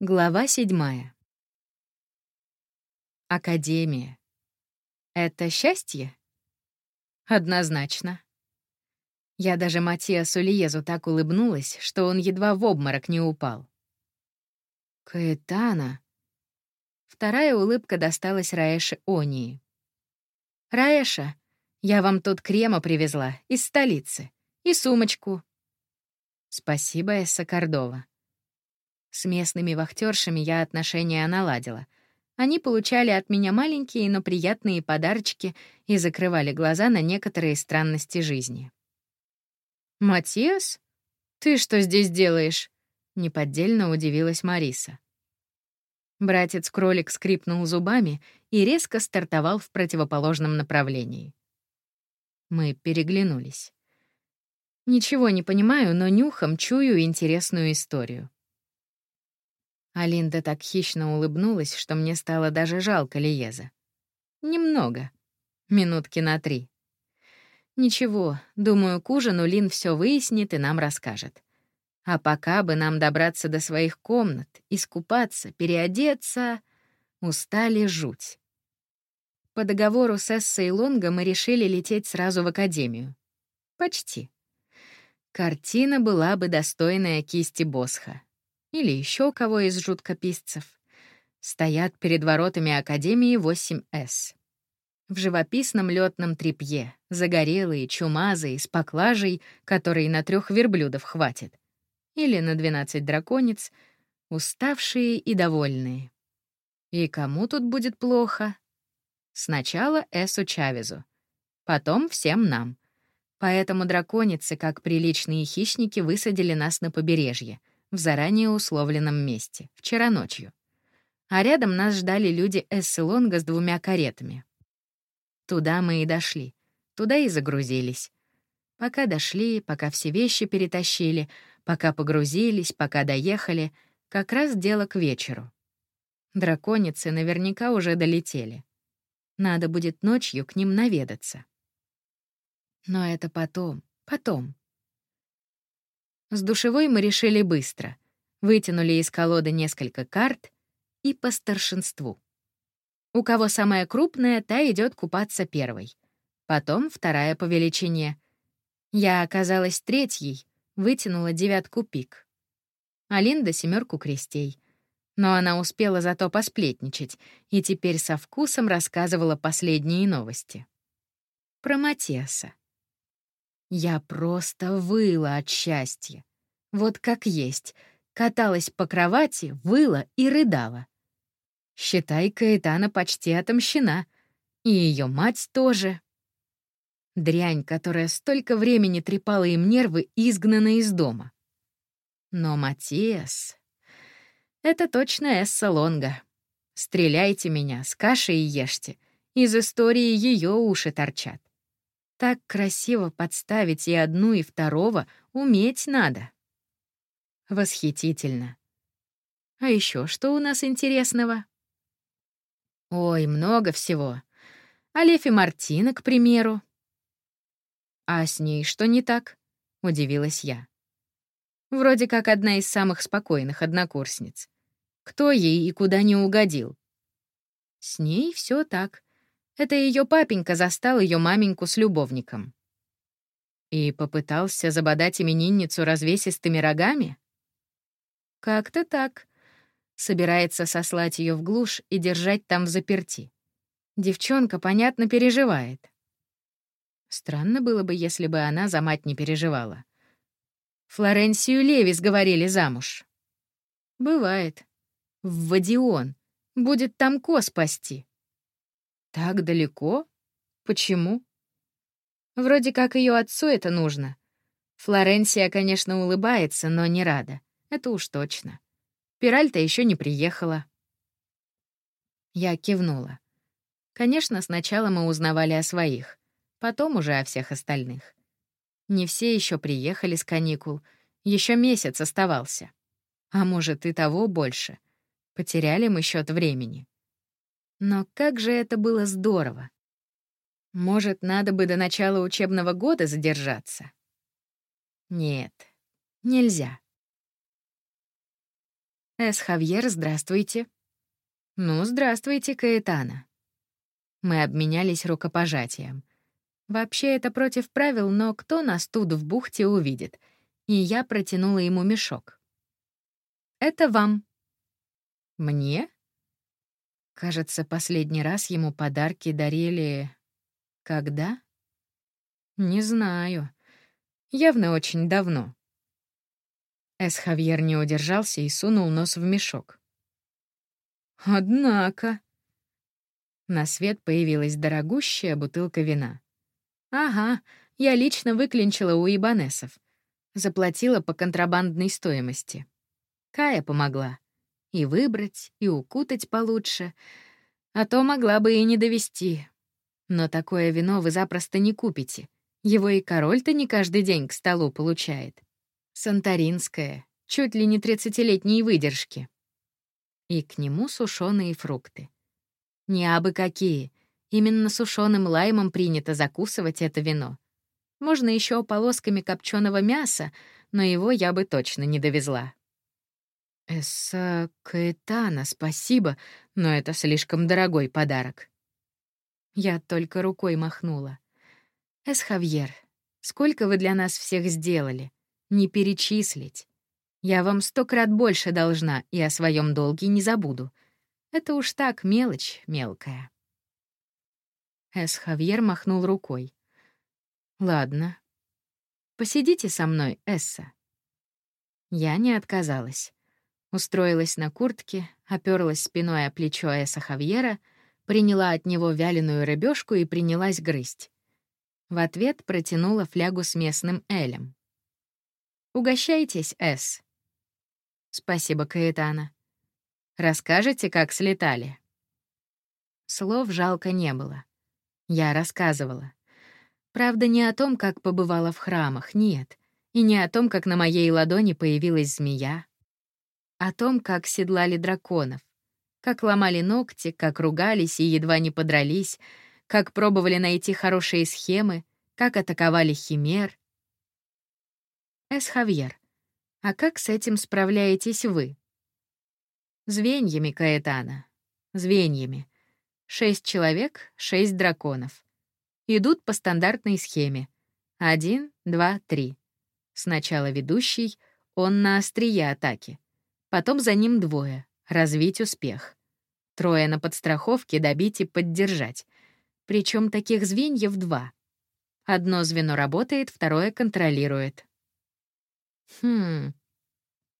Глава седьмая. Академия. Это счастье? Однозначно. Я даже Матиасу Лиезу так улыбнулась, что он едва в обморок не упал. Каэтана. Вторая улыбка досталась Раэше Онии. «Раэша, я вам тут крема привезла из столицы. И сумочку». «Спасибо, Эсса Кордова», с местными вахтершами я отношения наладила. Они получали от меня маленькие, но приятные подарочки и закрывали глаза на некоторые странности жизни. «Матиас? Ты что здесь делаешь?» — неподдельно удивилась Мариса. Братец-кролик скрипнул зубами и резко стартовал в противоположном направлении. Мы переглянулись. Ничего не понимаю, но нюхом чую интересную историю. Алинда так хищно улыбнулась, что мне стало даже жалко Лиеза. Немного. Минутки на три. Ничего, думаю, к ужину Лин все выяснит и нам расскажет. А пока бы нам добраться до своих комнат, искупаться, переодеться, устали жуть. По договору с Эссой Лонго мы решили лететь сразу в академию. Почти. Картина была бы достойная кисти Босха или еще кого из жуткописцев, стоят перед воротами Академии 8С. В живописном летном трепье, загорелые, чумазые, с поклажей, которой на трех верблюдов хватит, или на 12 драконец, уставшие и довольные. И кому тут будет плохо? Сначала Эсу Чавезу, потом всем нам. Поэтому драконицы, как приличные хищники, высадили нас на побережье — в заранее условленном месте, вчера ночью. А рядом нас ждали люди Эсселонга с двумя каретами. Туда мы и дошли, туда и загрузились. Пока дошли, пока все вещи перетащили, пока погрузились, пока доехали, как раз дело к вечеру. Драконицы наверняка уже долетели. Надо будет ночью к ним наведаться. Но это потом, потом. С душевой мы решили быстро. Вытянули из колоды несколько карт и по старшинству. У кого самая крупная, та идет купаться первой. Потом вторая по величине. Я оказалась третьей, вытянула девятку пик. А Линда — семерку крестей. Но она успела зато посплетничать и теперь со вкусом рассказывала последние новости. Про Матеса. Я просто выла от счастья. Вот как есть. Каталась по кровати, выла и рыдала. Считай, Каэтана почти отомщена. И ее мать тоже. Дрянь, которая столько времени трепала им нервы, изгнана из дома. Но Матиас... Это точно Эсса Лонга. Стреляйте меня, с кашей ешьте. Из истории ее уши торчат. Так красиво подставить и одну, и второго уметь надо. Восхитительно. А еще что у нас интересного? Ой, много всего. Алефи Мартина, к примеру. А с ней что не так? Удивилась я. Вроде как одна из самых спокойных однокурсниц. Кто ей и куда не угодил? С ней все так. Это ее папенька застал ее маменьку с любовником. И попытался забодать именинницу развесистыми рогами? Как-то так. Собирается сослать ее в глушь и держать там в заперти. Девчонка, понятно, переживает. Странно было бы, если бы она за мать не переживала. Флоренсию Левис говорили замуж. Бывает. В Вадион. Будет там ко спасти. Так далеко? Почему? Вроде как ее отцу это нужно. Флоренсия, конечно, улыбается, но не рада. Это уж точно. Пиральта еще не приехала. Я кивнула. Конечно, сначала мы узнавали о своих, потом уже о всех остальных. Не все еще приехали с каникул, еще месяц оставался. А может, и того больше. Потеряли мы счет времени. Но как же это было здорово! Может, надо бы до начала учебного года задержаться? Нет, нельзя. Эс Хавьер, здравствуйте. Ну, здравствуйте, Каэтана. Мы обменялись рукопожатием. Вообще это против правил, но кто нас тут в бухте увидит? И я протянула ему мешок. Это вам. Мне? Кажется, последний раз ему подарки дарили... Когда? Не знаю. Явно очень давно. Эс Хавьер не удержался и сунул нос в мешок. Однако... На свет появилась дорогущая бутылка вина. Ага, я лично выклинчила у ибанесов. Заплатила по контрабандной стоимости. Кая помогла. И выбрать, и укутать получше. А то могла бы и не довести. Но такое вино вы запросто не купите. Его и король-то не каждый день к столу получает. Санторинское, чуть ли не тридцатилетней выдержки. И к нему сушеные фрукты. Не абы какие. Именно сушеным лаймом принято закусывать это вино. Можно еще полосками копченого мяса, но его я бы точно не довезла. «Эсса Каэтана, спасибо, но это слишком дорогой подарок». Я только рукой махнула. «Эс Хавьер, сколько вы для нас всех сделали? Не перечислить. Я вам сто крат больше должна и о своем долге не забуду. Это уж так мелочь мелкая». Эс Хавьер махнул рукой. «Ладно. Посидите со мной, Эсса». Я не отказалась. Устроилась на куртке, оперлась спиной о плечо Эса Хавьера, приняла от него вяленую рыбешку и принялась грызть. В ответ протянула флягу с местным элем. «Угощайтесь, Эс». «Спасибо, Каэтана. Расскажете, как слетали?» Слов жалко не было. Я рассказывала. Правда, не о том, как побывала в храмах, нет. И не о том, как на моей ладони появилась змея, о том, как седлали драконов, как ломали ногти, как ругались и едва не подрались, как пробовали найти хорошие схемы, как атаковали химер. Эс Хавьер, а как с этим справляетесь вы? Звеньями, Каэтана. Звеньями. Шесть человек, шесть драконов. Идут по стандартной схеме. Один, два, три. Сначала ведущий, он на острие атаки. Потом за ним двое. Развить успех. Трое на подстраховке добить и поддержать. Причем таких звеньев два. Одно звено работает, второе контролирует. Хм.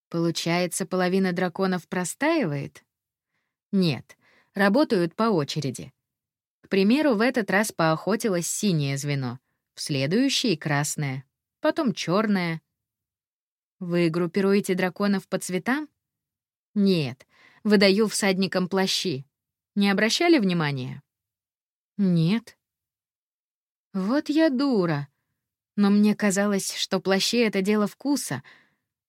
Получается, половина драконов простаивает? Нет, работают по очереди. К примеру, в этот раз поохотилось синее звено, в следующий — красное, потом черное. Вы группируете драконов по цветам? Нет, выдаю всадникам плащи. Не обращали внимания? Нет. Вот я дура. Но мне казалось, что плащи — это дело вкуса.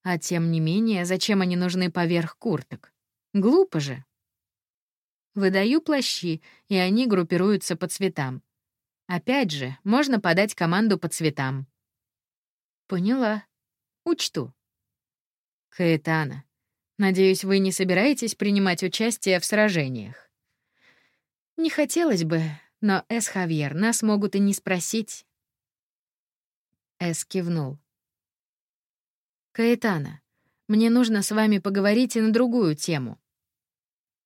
А тем не менее, зачем они нужны поверх курток? Глупо же. Выдаю плащи, и они группируются по цветам. Опять же, можно подать команду по цветам. Поняла. Учту. Каэтана, Надеюсь, вы не собираетесь принимать участие в сражениях. Не хотелось бы, но Эс Хавьер, нас могут и не спросить. Эс кивнул. Каэтана, мне нужно с вами поговорить и на другую тему.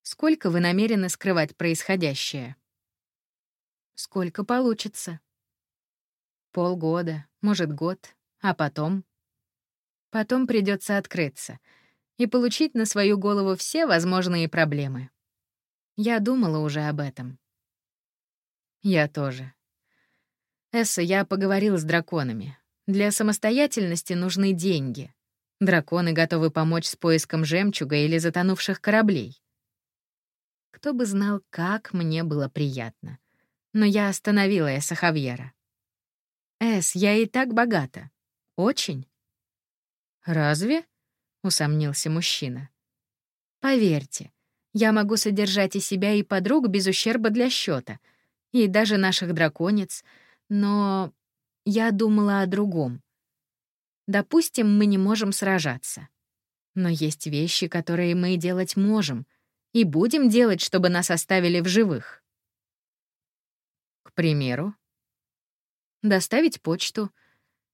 Сколько вы намерены скрывать происходящее? Сколько получится? Полгода, может, год, а потом? Потом придется открыться — и получить на свою голову все возможные проблемы. Я думала уже об этом. Я тоже. Эсса, я поговорил с драконами. Для самостоятельности нужны деньги. Драконы готовы помочь с поиском жемчуга или затонувших кораблей. Кто бы знал, как мне было приятно. Но я остановила Эса Хавьера. «Эс, я и так богата. Очень». «Разве?» — усомнился мужчина. «Поверьте, я могу содержать и себя, и подруг без ущерба для счета, и даже наших драконец, но я думала о другом. Допустим, мы не можем сражаться. Но есть вещи, которые мы делать можем, и будем делать, чтобы нас оставили в живых. К примеру, доставить почту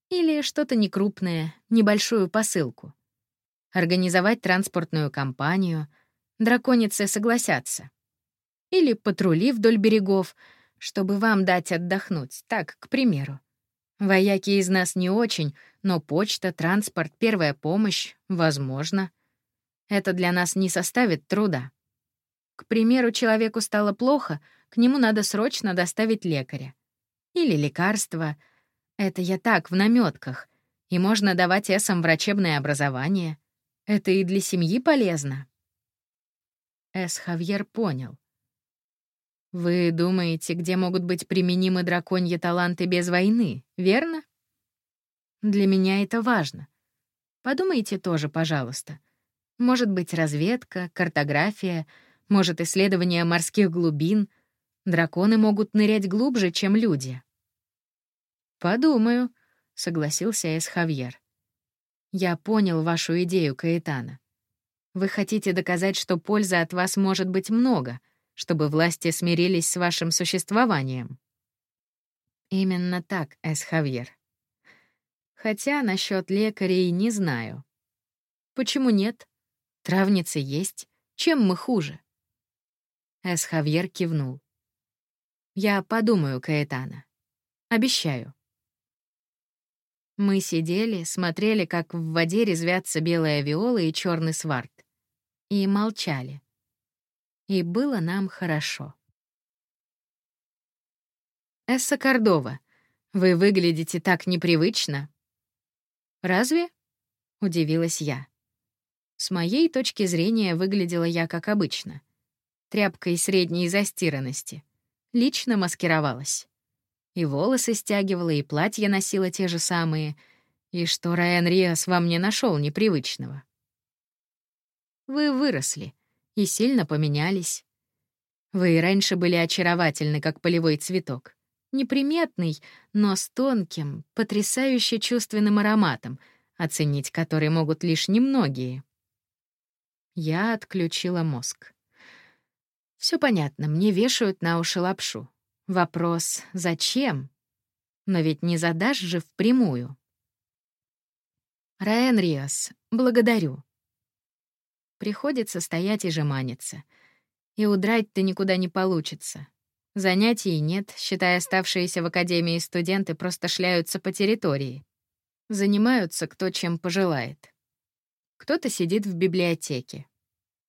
или что-то некрупное, небольшую посылку. Организовать транспортную компанию, драконицы согласятся. Или патрули вдоль берегов, чтобы вам дать отдохнуть, так, к примеру. Вояки из нас не очень, но почта, транспорт, первая помощь — возможно. Это для нас не составит труда. К примеру, человеку стало плохо, к нему надо срочно доставить лекаря. Или лекарства. Это я так, в намётках. И можно давать эсам врачебное образование. Это и для семьи полезно. Эс Хавьер понял. Вы думаете, где могут быть применимы драконьи таланты без войны, верно? Для меня это важно. Подумайте тоже, пожалуйста. Может быть, разведка, картография, может, исследование морских глубин. Драконы могут нырять глубже, чем люди. «Подумаю», — согласился Эс Хавьер. «Я понял вашу идею, Каэтана. Вы хотите доказать, что пользы от вас может быть много, чтобы власти смирились с вашим существованием. Именно так, Эсхавьер. Хотя насчет лекарей не знаю. Почему нет? Травницы есть. Чем мы хуже? Эсхавьер кивнул. Я подумаю, Каэтана. Обещаю. Мы сидели, смотрели, как в воде резвятся белая виола и черный сварт. И молчали и было нам хорошо. «Эсса Кордова, вы выглядите так непривычно». «Разве?» — удивилась я. С моей точки зрения выглядела я как обычно. Тряпкой средней застиранности. Лично маскировалась. И волосы стягивала, и платья носила те же самые. И что Райан Риас во мне нашел непривычного. «Вы выросли», и сильно поменялись. Вы и раньше были очаровательны, как полевой цветок. Неприметный, но с тонким, потрясающе чувственным ароматом, оценить который могут лишь немногие. Я отключила мозг. Все понятно, мне вешают на уши лапшу. Вопрос — зачем? Но ведь не задашь же впрямую. Раен Риас, благодарю. Приходится стоять и жеманиться. И удрать-то никуда не получится. Занятий нет, считая оставшиеся в академии студенты просто шляются по территории. Занимаются кто чем пожелает. Кто-то сидит в библиотеке.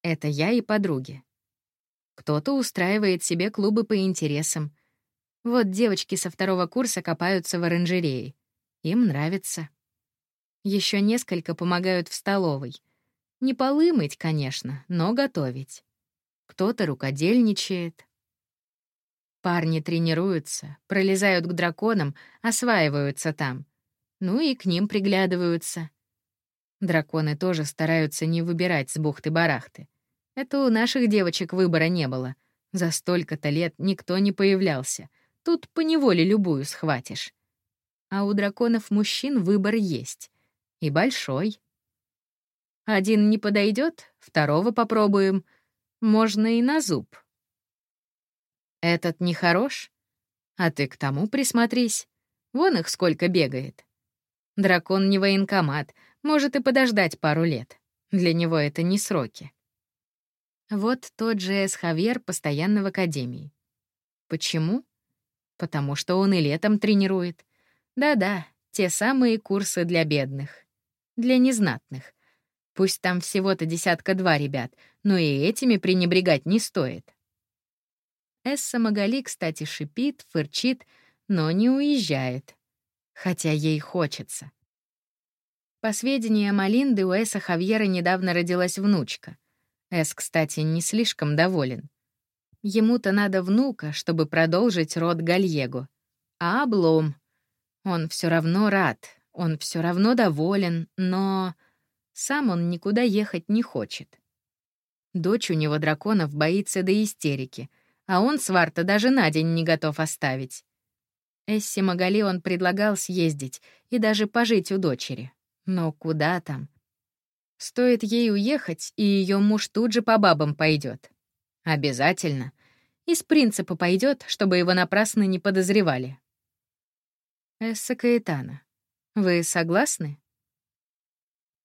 Это я и подруги. Кто-то устраивает себе клубы по интересам. Вот девочки со второго курса копаются в оранжерее. Им нравится. Еще несколько помогают в столовой — не полы мыть, конечно, но готовить. Кто-то рукодельничает. Парни тренируются, пролезают к драконам, осваиваются там. Ну и к ним приглядываются. Драконы тоже стараются не выбирать с бухты-барахты. Это у наших девочек выбора не было. За столько-то лет никто не появлялся. Тут поневоле любую схватишь. А у драконов мужчин выбор есть. И большой. Один не подойдет, второго попробуем. Можно и на зуб. Этот не хорош? А ты к тому присмотрись. Вон их сколько бегает. Дракон не военкомат, может и подождать пару лет. Для него это не сроки. Вот тот же Эсхавьер постоянно в академии. Почему? Потому что он и летом тренирует. Да-да, те самые курсы для бедных. Для незнатных, Пусть там всего-то десятка-два ребят, но и этими пренебрегать не стоит. Эсса Магали, кстати, шипит, фырчит, но не уезжает. Хотя ей хочется. По сведениям Алинды, у Эса Хавьера недавно родилась внучка. Эс, кстати, не слишком доволен. Ему-то надо внука, чтобы продолжить род Гальего. А облом. Он все равно рад, он все равно доволен, но... Сам он никуда ехать не хочет. Дочь у него драконов боится до истерики, а он Сварта даже на день не готов оставить. Эсси Магали он предлагал съездить и даже пожить у дочери. Но куда там? Стоит ей уехать, и ее муж тут же по бабам пойдет. Обязательно. Из принципа пойдет, чтобы его напрасно не подозревали. Эсса Каэтана, вы согласны?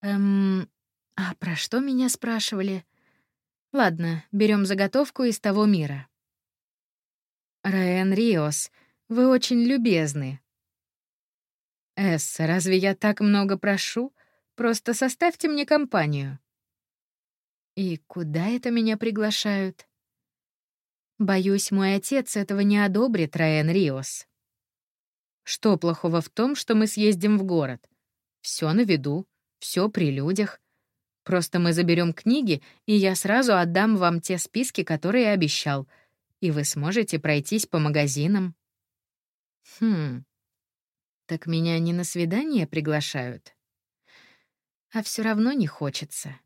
Эм, а про что меня спрашивали? Ладно, берем заготовку из того мира. Раэн Риос, вы очень любезны. Эсса, разве я так много прошу? Просто составьте мне компанию. И куда это меня приглашают? Боюсь, мой отец этого не одобрит, Раэн Риос. Что плохого в том, что мы съездим в город? Все на виду, все при людях. Просто мы заберем книги, и я сразу отдам вам те списки, которые обещал, и вы сможете пройтись по магазинам. Хм. Так меня не на свидание приглашают? А все равно не хочется.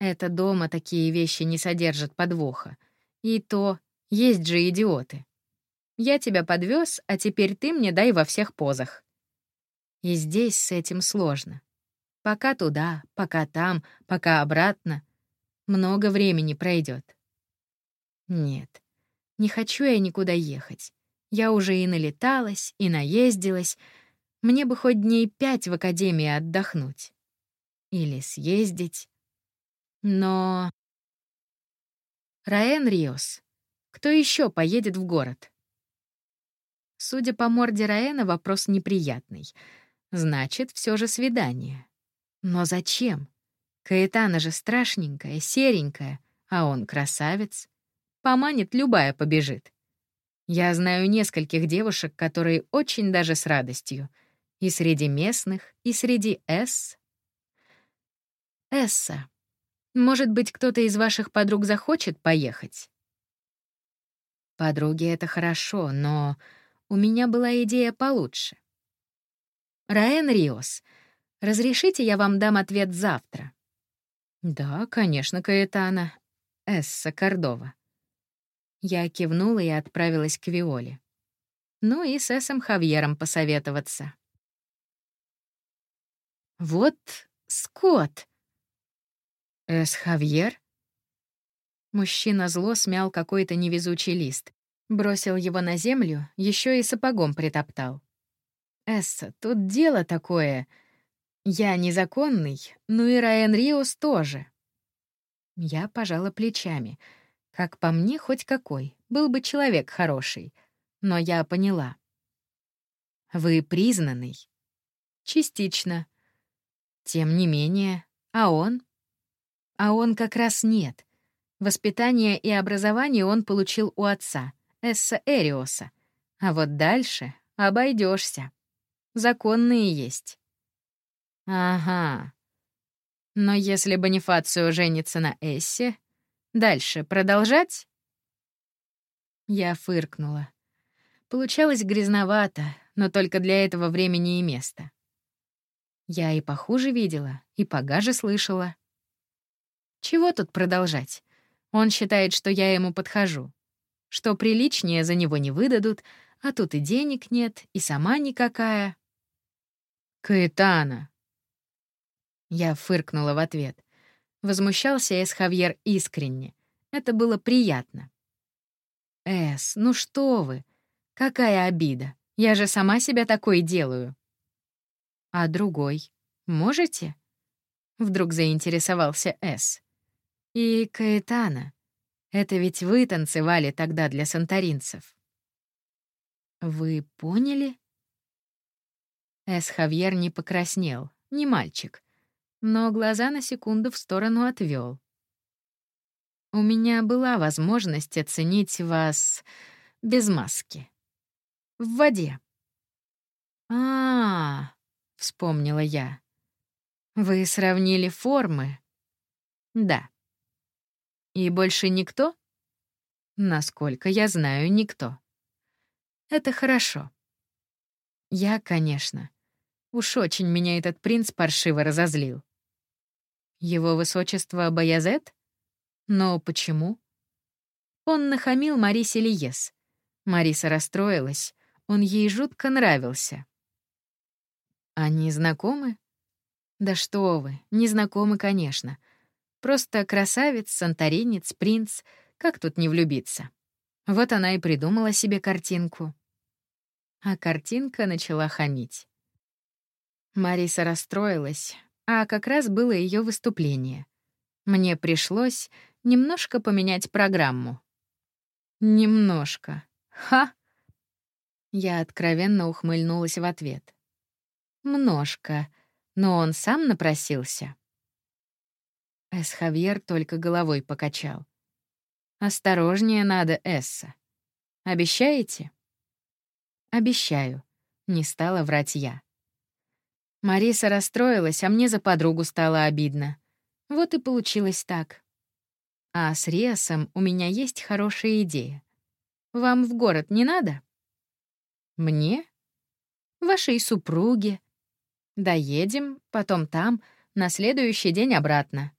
Это дома такие вещи не содержат подвоха. И то есть же идиоты. Я тебя подвез, а теперь ты мне дай во всех позах. И здесь с этим сложно. Пока туда, пока там, пока обратно. Много времени пройдет. Нет, не хочу я никуда ехать. Я уже и налеталась, и наездилась. Мне бы хоть дней пять в академии отдохнуть. Или съездить. Но... Раэн Риос. Кто еще поедет в город? Судя по морде Раэна, вопрос неприятный. Значит, все же свидание. Но зачем? Каэтана же страшненькая, серенькая, а он красавец. Поманит, любая побежит. Я знаю нескольких девушек, которые очень даже с радостью. И среди местных, и среди Эс. Эсса, может быть, кто-то из ваших подруг захочет поехать? Подруги — это хорошо, но у меня была идея получше. Раэн Риос, разрешите я вам дам ответ завтра? Да, конечно, Каэтана. Эсса Кордова. Я кивнула и отправилась к Виоле. Ну и с Эссом Хавьером посоветоваться. Вот Скотт. Эс Хавьер? Мужчина зло смял какой-то невезучий лист. Бросил его на землю, еще и сапогом притоптал. «Эсса, тут дело такое. Я незаконный, ну и Раен Риос тоже». Я пожала плечами. Как по мне, хоть какой, был бы человек хороший. Но я поняла. «Вы признанный?» «Частично. Тем не менее, а он?» «А он как раз нет. Воспитание и образование он получил у отца — Эсса Эриоса. А вот дальше обойдешься. Законные есть. Ага. Но если Бонифацио женится на Эссе, дальше продолжать? Я фыркнула. Получалось грязновато, но только для этого времени и места. Я и похуже видела, и погаже слышала. Чего тут продолжать? Он считает, что я ему подхожу что приличнее за него не выдадут, а тут и денег нет, и сама никакая. «Каэтана!» Я фыркнула в ответ. Возмущался Эс Хавьер искренне. Это было приятно. «Эс, ну что вы? Какая обида? Я же сама себя такой делаю». «А другой? Можете?» Вдруг заинтересовался Эс. «И Каэтана. Это ведь вы танцевали тогда для санторинцев. Вы поняли? Эс Хавьер не покраснел, не мальчик, но глаза на секунду в сторону отвел. У меня была возможность оценить вас без маски. В воде. А, -а, -а вспомнила я. Вы сравнили формы? Да. И больше никто? Насколько я знаю, никто. Это хорошо. Я, конечно. Уж очень меня этот принц паршиво разозлил. Его высочество Баязет? Но почему? Он нахамил Марисе Лиес. Мариса расстроилась. Он ей жутко нравился. Они знакомы? Да что вы, незнакомы, конечно. Просто красавец, санторинец, принц. Как тут не влюбиться? Вот она и придумала себе картинку. А картинка начала хамить. Мариса расстроилась, а как раз было ее выступление. Мне пришлось немножко поменять программу. Немножко. Ха! Я откровенно ухмыльнулась в ответ. Множко. Но он сам напросился. Эс Хавьер только головой покачал. «Осторожнее надо, Эсса. Обещаете?» «Обещаю», — не стала врать я. Мариса расстроилась, а мне за подругу стало обидно. Вот и получилось так. А с Риасом у меня есть хорошая идея. Вам в город не надо? Мне? Вашей супруге. Доедем, потом там, на следующий день обратно.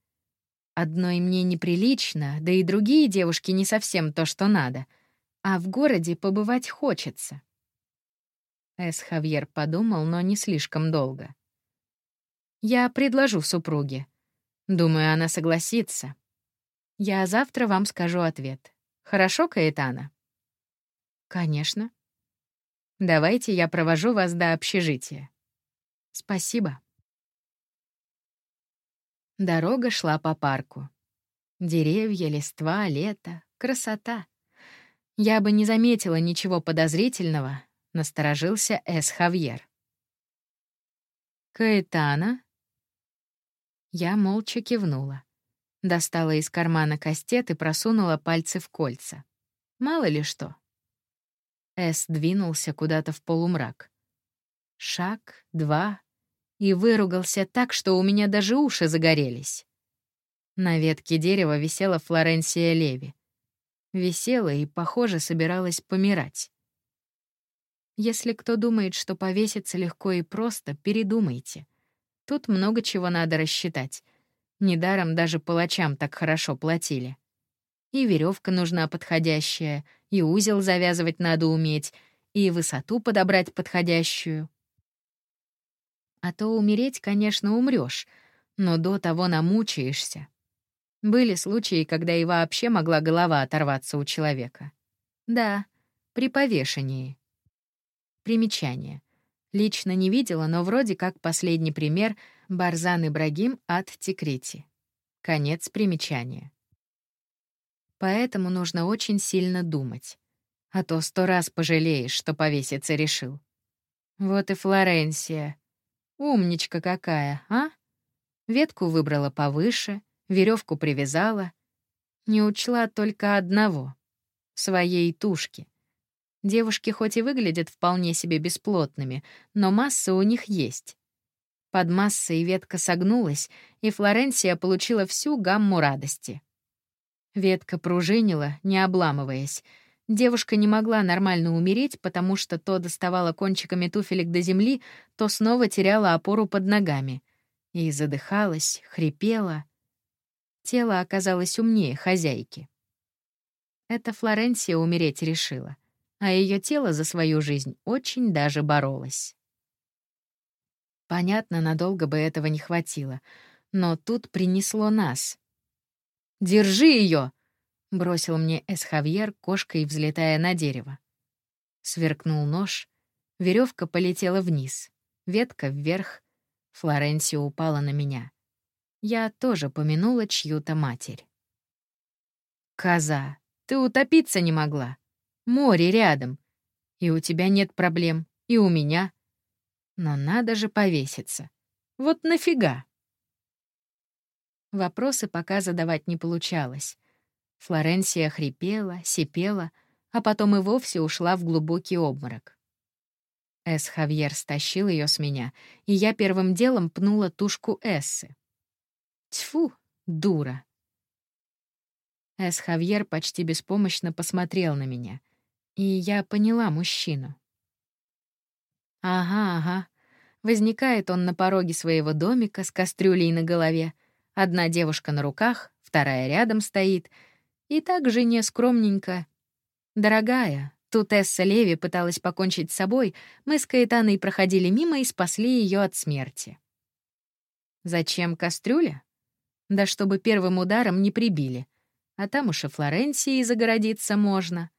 Одной мне неприлично, да и другие девушки не совсем то, что надо. А в городе побывать хочется. Эс Хавьер подумал, но не слишком долго. «Я предложу супруге. Думаю, она согласится. Я завтра вам скажу ответ. Хорошо, Каэтана?» «Конечно. Давайте я провожу вас до общежития. Спасибо». Дорога шла по парку. Деревья, листва, лето, красота. Я бы не заметила ничего подозрительного, — насторожился Эс Хавьер. «Каэтана?» Я молча кивнула. Достала из кармана кастет и просунула пальцы в кольца. Мало ли что. Эс двинулся куда-то в полумрак. Шаг, два, и выругался так, что у меня даже уши загорелись. На ветке дерева висела Флоренсия Леви. Висела и, похоже, собиралась помирать. Если кто думает, что повеситься легко и просто, передумайте. Тут много чего надо рассчитать. Недаром даже палачам так хорошо платили. И веревка нужна подходящая, и узел завязывать надо уметь, и высоту подобрать подходящую. А то умереть, конечно, умрешь, но до того намучаешься. Были случаи, когда и вообще могла голова оторваться у человека. Да, при повешении. Примечание. Лично не видела, но вроде как последний пример — Барзан Ибрагим от Тикрити. Конец примечания. Поэтому нужно очень сильно думать. А то сто раз пожалеешь, что повеситься решил. Вот и Флоренсия. Умничка какая, а? Ветку выбрала повыше, веревку привязала. Не учла только одного — своей тушки. Девушки хоть и выглядят вполне себе бесплотными, но масса у них есть. Под массой ветка согнулась, и Флоренция получила всю гамму радости. Ветка пружинила, не обламываясь. Девушка не могла нормально умереть, потому что то доставала кончиками туфелек до земли, то снова теряла опору под ногами. И задыхалась, хрипела. Тело оказалось умнее хозяйки. Это Флоренция умереть решила а ее тело за свою жизнь очень даже боролось. Понятно, надолго бы этого не хватило, но тут принесло нас. «Держи ее! Бросил мне Эсхавьер, кошкой взлетая на дерево. Сверкнул нож, веревка полетела вниз, ветка вверх, Флоренсио упала на меня. Я тоже помянула чью-то матерь. «Коза, ты утопиться не могла!» Море рядом. И у тебя нет проблем, и у меня. Но надо же повеситься. Вот нафига? Вопросы пока задавать не получалось. Флоренсия хрипела, сипела, а потом и вовсе ушла в глубокий обморок. Эс Хавьер стащил ее с меня, и я первым делом пнула тушку Эссы. Тьфу, дура. Эс Хавьер почти беспомощно посмотрел на меня — и я поняла мужчину. Ага, ага. Возникает он на пороге своего домика с кастрюлей на голове. Одна девушка на руках, вторая рядом стоит. И так жене скромненько. «Дорогая, тут Эсса Леви пыталась покончить с собой, мы с Каэтаной проходили мимо и спасли ее от смерти». Зачем кастрюля? Да чтобы первым ударом не прибили. А там уж и Флоренции загородиться можно.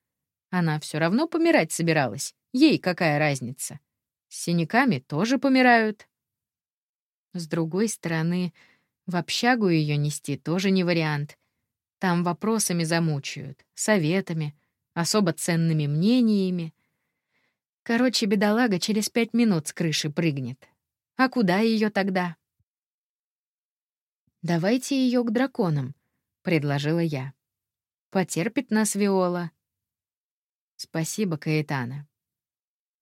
Она все равно помирать собиралась. Ей какая разница? С синяками тоже помирают. С другой стороны, в общагу ее нести тоже не вариант. Там вопросами замучают, советами, особо ценными мнениями. Короче, бедолага через пять минут с крыши прыгнет. А куда ее тогда? «Давайте ее к драконам», — предложила я. «Потерпит нас Виола». «Спасибо, Каэтана».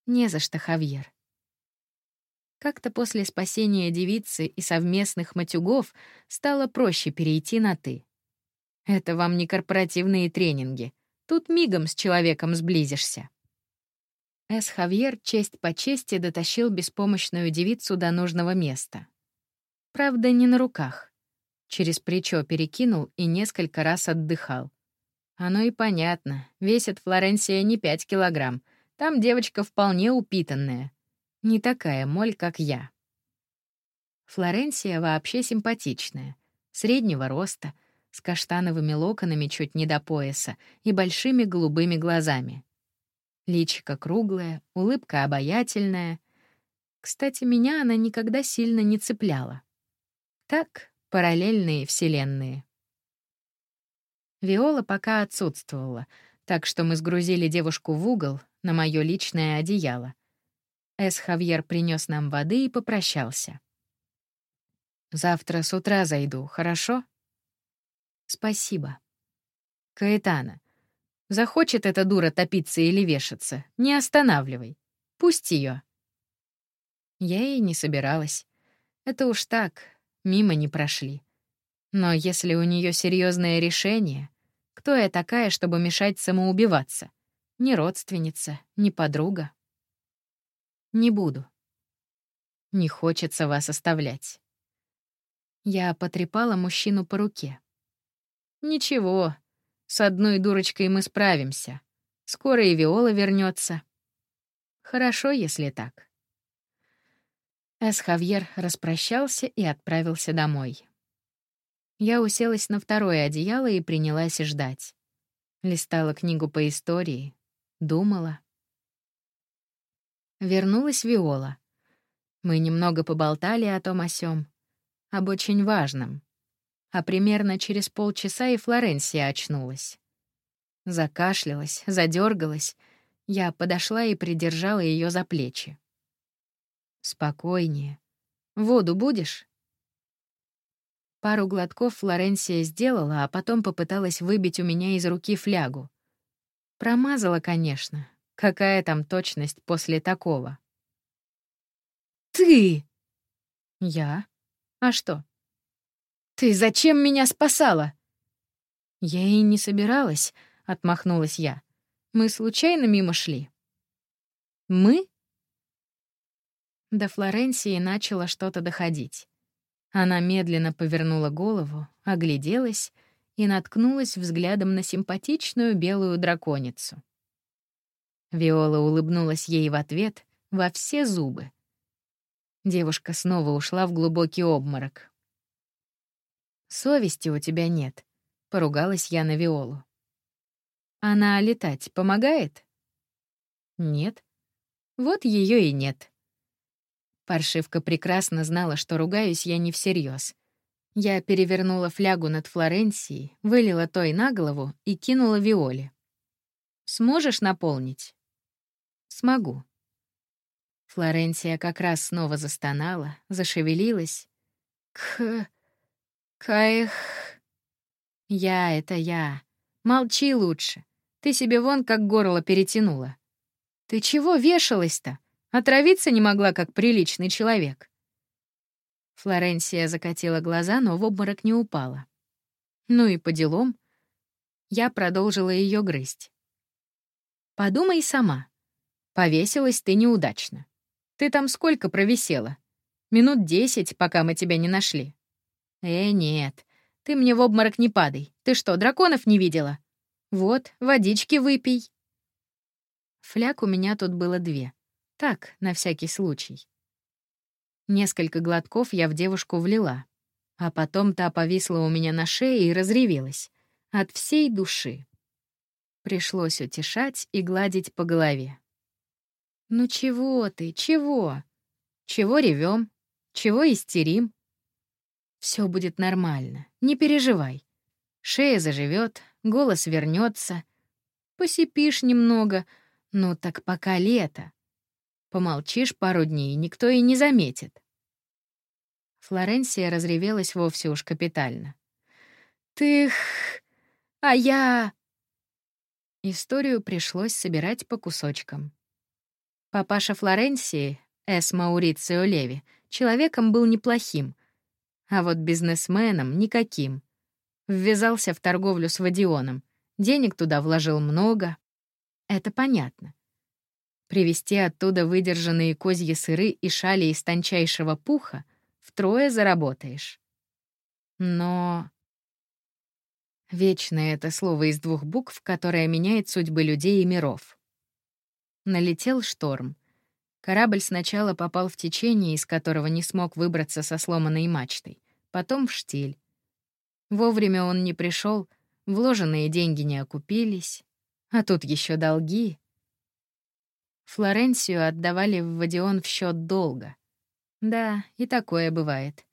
«Не за что, Хавьер». Как-то после спасения девицы и совместных матюгов стало проще перейти на «ты». Это вам не корпоративные тренинги. Тут мигом с человеком сблизишься. Эс Хавьер честь по чести дотащил беспомощную девицу до нужного места. Правда, не на руках. Через плечо перекинул и несколько раз отдыхал. Оно и понятно, весит Флоренция не пять килограмм. Там девочка вполне упитанная. Не такая моль, как я. Флоренция вообще симпатичная, среднего роста, с каштановыми локонами чуть не до пояса и большими голубыми глазами. Личико круглое, улыбка обаятельная. Кстати, меня она никогда сильно не цепляла. Так, параллельные вселенные. Виола пока отсутствовала, так что мы сгрузили девушку в угол на мое личное одеяло. Эс Хавьер принес нам воды и попрощался. «Завтра с утра зайду, хорошо?» «Спасибо». «Каэтана, захочет эта дура топиться или вешаться, не останавливай. Пусть ее. Я и не собиралась. Это уж так, мимо не прошли. Но если у нее серьезное решение, кто я такая, чтобы мешать самоубиваться? Ни родственница, ни подруга. Не буду. Не хочется вас оставлять. Я потрепала мужчину по руке. Ничего, с одной дурочкой мы справимся. Скоро и Виола вернется. Хорошо, если так. Эс Хавьер распрощался и отправился домой. Я уселась на второе одеяло и принялась ждать. Листала книгу по истории, думала. Вернулась Виола. Мы немного поболтали о том о сём, об очень важном. А примерно через полчаса и Флоренсия очнулась. Закашлялась, задергалась. Я подошла и придержала ее за плечи. «Спокойнее. Воду будешь?» Пару глотков Флоренсия сделала, а потом попыталась выбить у меня из руки флягу. Промазала, конечно, Какая там точность после такого? «Ты!» «Я? А что?» «Ты зачем меня спасала?» «Я и не собиралась», — отмахнулась я. «Мы случайно мимо шли». «Мы?» До Флоренции начало что-то доходить. Она медленно повернула голову, огляделась и наткнулась взглядом на симпатичную белую драконицу. Виола улыбнулась ей в ответ во все зубы. Девушка снова ушла в глубокий обморок. «Совести у тебя нет», — поругалась я на Виолу. «Она летать помогает?» «Нет». Вот ее и нет. Паршивка прекрасно знала, что ругаюсь я не всерьез. Я перевернула флягу над Флоренцией, вылила той на голову и кинула Виоле. «Сможешь наполнить?» Смогу. Флоренция как раз снова застонала, зашевелилась. К... Каэх... Я — это я. Молчи лучше. Ты себе вон как горло перетянула. Ты чего вешалась-то? Отравиться не могла, как приличный человек. Флоренция закатила глаза, но в обморок не упала. Ну и по делам. Я продолжила ее грызть. Подумай сама. Повесилась ты неудачно. Ты там сколько провисела? Минут десять, пока мы тебя не нашли. Э, нет, ты мне в обморок не падай. Ты что, драконов не видела? Вот, водички выпей. Фляг у меня тут было две. Так, на всякий случай. Несколько глотков я в девушку влила, а потом та повисла у меня на шее и разревелась. От всей души. Пришлось утешать и гладить по голове. «Ну чего ты, чего? Чего ревем? Чего истерим? Все будет нормально, не переживай. Шея заживет, голос вернется. Посипишь немного, ну так пока лето. Помолчишь пару дней, никто и не заметит. Флоренция разревелась вовсе уж капитально. «Ты... а я...» Историю пришлось собирать по кусочкам. Папаша Флоренции, Эс Маурицио Леви, человеком был неплохим, а вот бизнесменом — никаким. Ввязался в торговлю с Вадионом, денег туда вложил много. Это понятно. Привезти оттуда выдержанные козьи сыры и шали из тончайшего пуха втрое заработаешь. Но... Вечное это слово из двух букв, которое меняет судьбы людей и миров. Налетел шторм. Корабль сначала попал в течение, из которого не смог выбраться со сломанной мачтой, потом в штиль. Вовремя он не пришел, вложенные деньги не окупились, а тут еще долги. Флоренцию отдавали в Вадион в счет долга. Да, и такое бывает.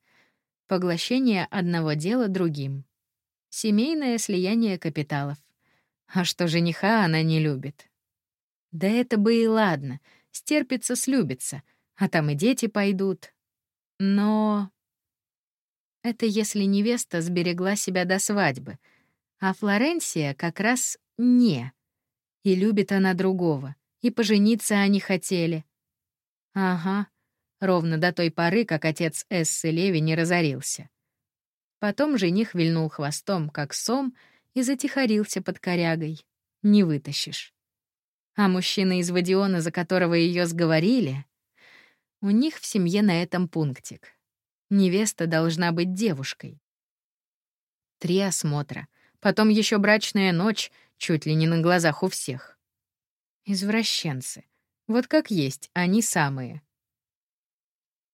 Поглощение одного дела другим. Семейное слияние капиталов. А что жениха она не любит? Да это бы и ладно, стерпится, слюбится, а там и дети пойдут. Но... Это если невеста сберегла себя до свадьбы, а Флоренция как раз не. И любит она другого, и пожениться они хотели. Ага, ровно до той поры, как отец Эссы Леви не разорился. Потом жених вильнул хвостом, как сом, и затихарился под корягой. Не вытащишь. А мужчина из Вадиона, за которого ее сговорили, у них в семье на этом пунктик. Невеста должна быть девушкой. Три осмотра, потом еще брачная ночь, чуть ли не на глазах у всех. Извращенцы. Вот как есть, они самые.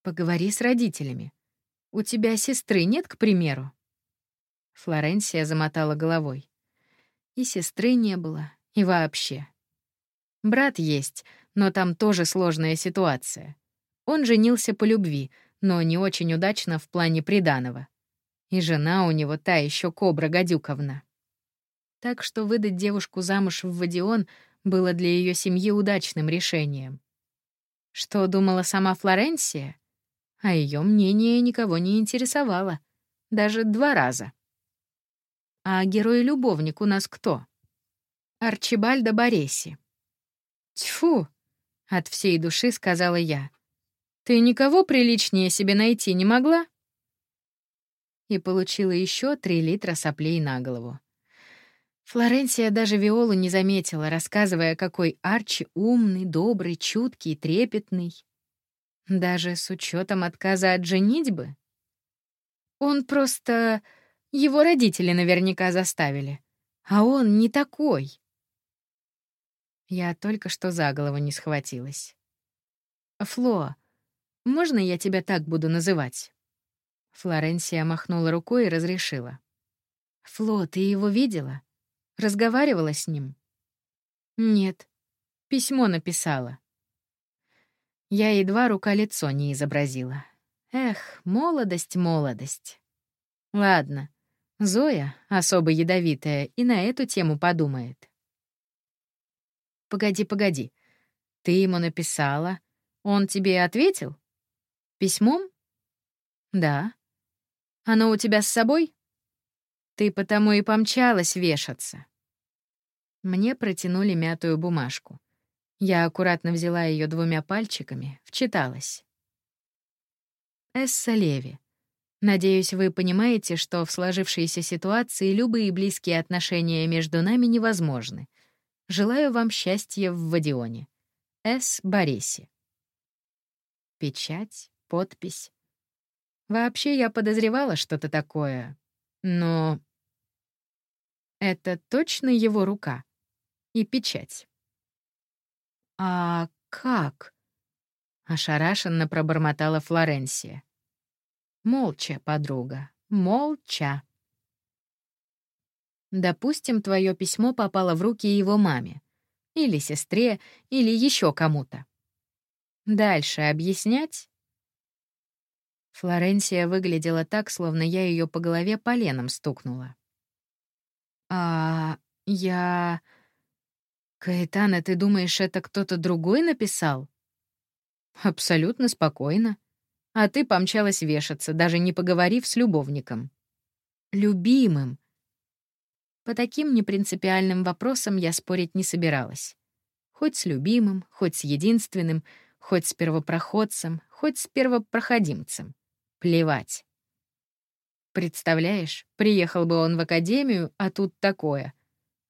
Поговори с родителями. У тебя сестры нет, к примеру?» Флоренция замотала головой. И сестры не было, и вообще. Брат есть, но там тоже сложная ситуация. Он женился по любви, но не очень удачно в плане приданого. И жена у него та еще кобра Гадюковна. Так что выдать девушку замуж в Вадион было для ее семьи удачным решением. Что думала сама Флоренция? а ее мнение никого не интересовало. Даже два раза. А герой-любовник у нас кто? Арчибальдо Бореси. Тьфу! От всей души сказала я. Ты никого приличнее себе найти не могла? И получила еще три литра соплей на голову. Флоренция даже Виолу не заметила, рассказывая, какой Арчи умный, добрый, чуткий, трепетный. Даже с учетом отказа от женитьбы? Он просто... Его родители наверняка заставили. А он не такой. Я только что за голову не схватилась. «Фло, можно я тебя так буду называть?» Флоренция махнула рукой и разрешила. «Фло, ты его видела? Разговаривала с ним?» «Нет. Письмо написала. Я едва рука-лицо не изобразила. Эх, молодость, молодость. Ладно, Зоя, особо ядовитая, и на эту тему подумает. Погоди, погоди. Ты ему написала. Он тебе ответил? Письмом? Да. Оно у тебя с собой? Ты потому и помчалась вешаться. Мне протянули мятую бумажку. Я аккуратно взяла ее двумя пальчиками, вчиталась. Эсса Леви. Надеюсь, вы понимаете, что в сложившейся ситуации любые близкие отношения между нами невозможны. Желаю вам счастья в Вадионе. С. Бориси. Печать, подпись. Вообще, я подозревала что-то такое, но... Это точно его рука и печать. «А как?» — ошарашенно пробормотала Флоренсия. «Молча, подруга, молча». Допустим, твое письмо попало в руки его маме. Или сестре, или еще кому-то. Дальше объяснять? Флоренсия выглядела так, словно я ее по голове поленом стукнула. «А я...» «Каэтана, ты думаешь, это кто-то другой написал?» «Абсолютно спокойно. А ты помчалась вешаться, даже не поговорив с любовником». «Любимым. По таким непринципиальным вопросам я спорить не собиралась. Хоть с любимым, хоть с единственным, хоть с первопроходцем, хоть с первопроходимцем. Плевать. Представляешь, приехал бы он в академию, а тут такое.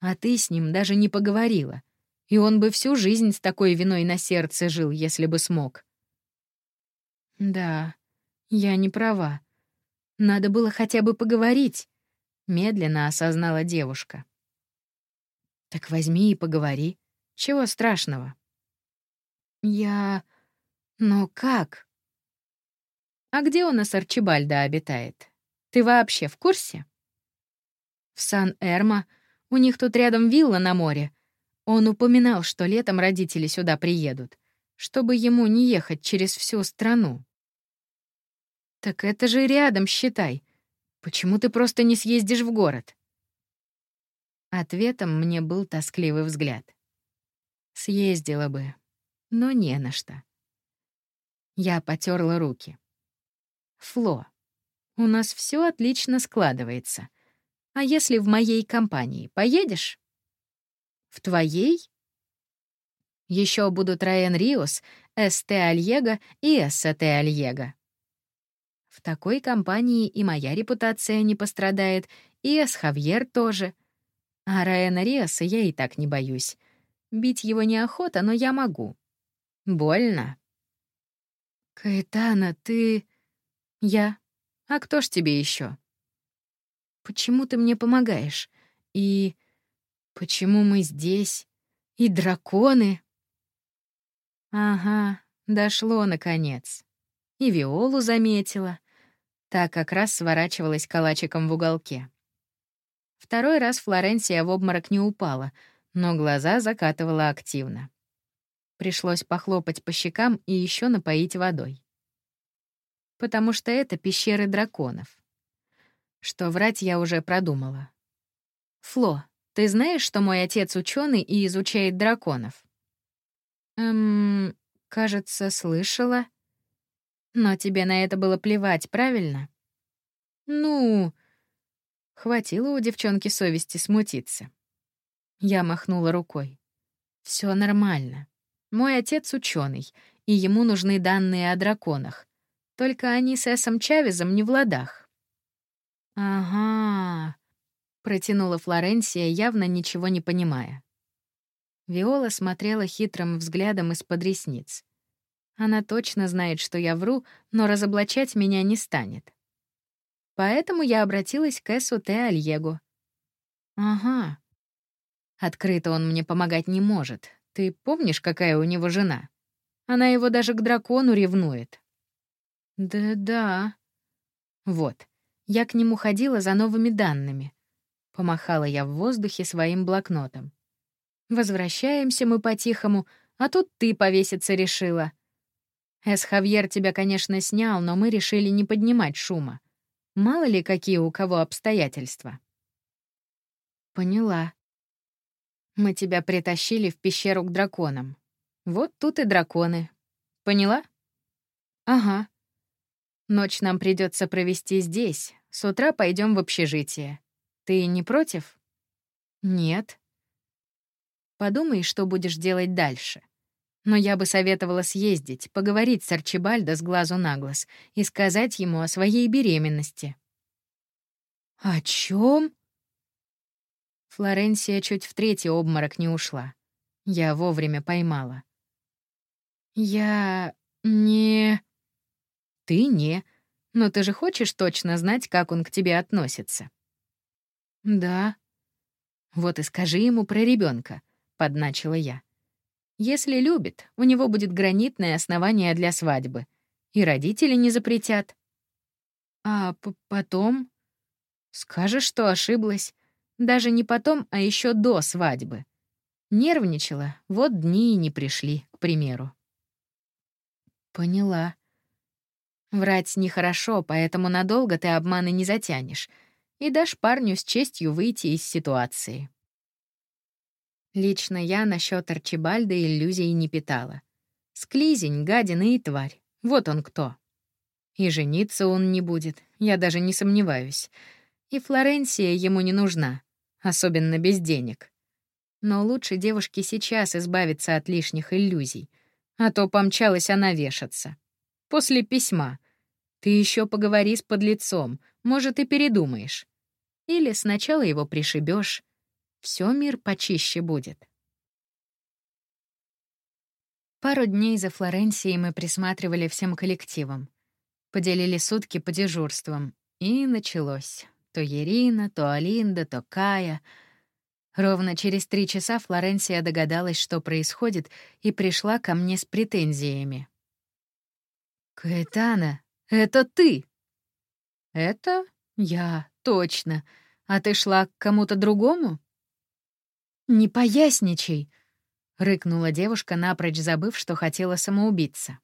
А ты с ним даже не поговорила. И он бы всю жизнь с такой виной на сердце жил, если бы смог. Да, я не права. Надо было хотя бы поговорить медленно осознала девушка. Так возьми и поговори. Чего страшного? Я... Но как? А где у нас Арчибальда обитает? Ты вообще в курсе? В Сан-Эрмо. У них тут рядом вилла на море. Он упоминал, что летом родители сюда приедут, чтобы ему не ехать через всю страну. Так это же рядом, считай. Почему ты просто не съездишь в город?» Ответом мне был тоскливый взгляд. Съездила бы, но не на что. Я потерла руки. Фло, у нас все отлично складывается. А если в моей компании поедешь? В твоей? Еще будут Райан Риос, СТ Альего и СТ Альего. В такой компании и моя репутация не пострадает, и Эс Хавьер тоже. А Раэна Риаса я и так не боюсь. Бить его неохота, но я могу. Больно. Каэтана, ты... Я. А кто ж тебе еще? Почему ты мне помогаешь? И почему мы здесь? И драконы? Ага, дошло наконец. И Виолу заметила. Та как раз сворачивалась калачиком в уголке. Второй раз Флоренция в обморок не упала, но глаза закатывала активно. Пришлось похлопать по щекам и еще напоить водой. Потому что это пещеры драконов. Что врать я уже продумала. «Фло, ты знаешь, что мой отец ученый и изучает драконов?» «Эм, кажется, слышала», но тебе на это было плевать, правильно? Ну, хватило у девчонки совести смутиться. Я махнула рукой. Все нормально. Мой отец ученый, и ему нужны данные о драконах. Только они с Эсом Чавезом не в ладах. Ага, протянула Флоренсия, явно ничего не понимая. Виола смотрела хитрым взглядом из-под ресниц. Она точно знает, что я вру, но разоблачать меня не станет. Поэтому я обратилась к Эсу Те Альего. «Ага. Открыто он мне помогать не может. Ты помнишь, какая у него жена? Она его даже к дракону ревнует». «Да-да». «Вот. Я к нему ходила за новыми данными». Помахала я в воздухе своим блокнотом. «Возвращаемся мы по-тихому, а тут ты повеситься решила». Эс Хавьер тебя, конечно, снял, но мы решили не поднимать шума. Мало ли, какие у кого обстоятельства. Поняла. Мы тебя притащили в пещеру к драконам. Вот тут и драконы. Поняла? Ага. Ночь нам придется провести здесь. С утра пойдем в общежитие. Ты не против? Нет. Подумай, что будешь делать дальше. Но я бы советовала съездить, поговорить с Арчибальдо с глазу на глаз и сказать ему о своей беременности. «О чем? Флоренсия чуть в третий обморок не ушла. Я вовремя поймала. «Я... не...» «Ты не. Но ты же хочешь точно знать, как он к тебе относится?» «Да». «Вот и скажи ему про ребенка, подначила я. Если любит, у него будет гранитное основание для свадьбы. И родители не запретят. А потом... Скажешь, что ошиблась. Даже не потом, а еще до свадьбы. Нервничала, вот дни и не пришли, к примеру. Поняла. Врать нехорошо, поэтому надолго ты обманы не затянешь и дашь парню с честью выйти из ситуации. Лично я насчет Арчибальда иллюзий не питала. Склизень, гадина и тварь. Вот он кто. И жениться он не будет, я даже не сомневаюсь. И Флоренция ему не нужна, особенно без денег. Но лучше девушке сейчас избавиться от лишних иллюзий, а то помчалась она вешаться. После письма. Ты еще поговори с подлецом, может, и передумаешь. Или сначала его пришибешь, все мир почище будет. Пару дней за Флоренцией мы присматривали всем коллективом. Поделили сутки по дежурствам. И началось. То Ирина, то Алинда, то Кая. Ровно через три часа Флоренция догадалась, что происходит, и пришла ко мне с претензиями. «Каэтана, это ты!» «Это я, точно. А ты шла к кому-то другому?» «Не поясничай!» — рыкнула девушка, напрочь забыв, что хотела самоубиться.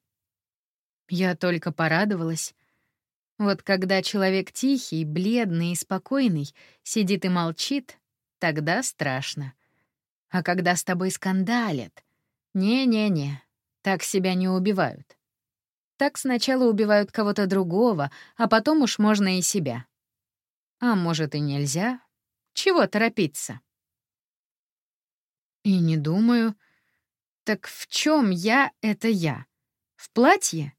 Я только порадовалась. Вот когда человек тихий, бледный и спокойный сидит и молчит, тогда страшно. А когда с тобой скандалят... Не-не-не, так себя не убивают. Так сначала убивают кого-то другого, а потом уж можно и себя. А может и нельзя? Чего торопиться? И не думаю. Так в чем я — это я? В платье?